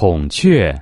孔雀。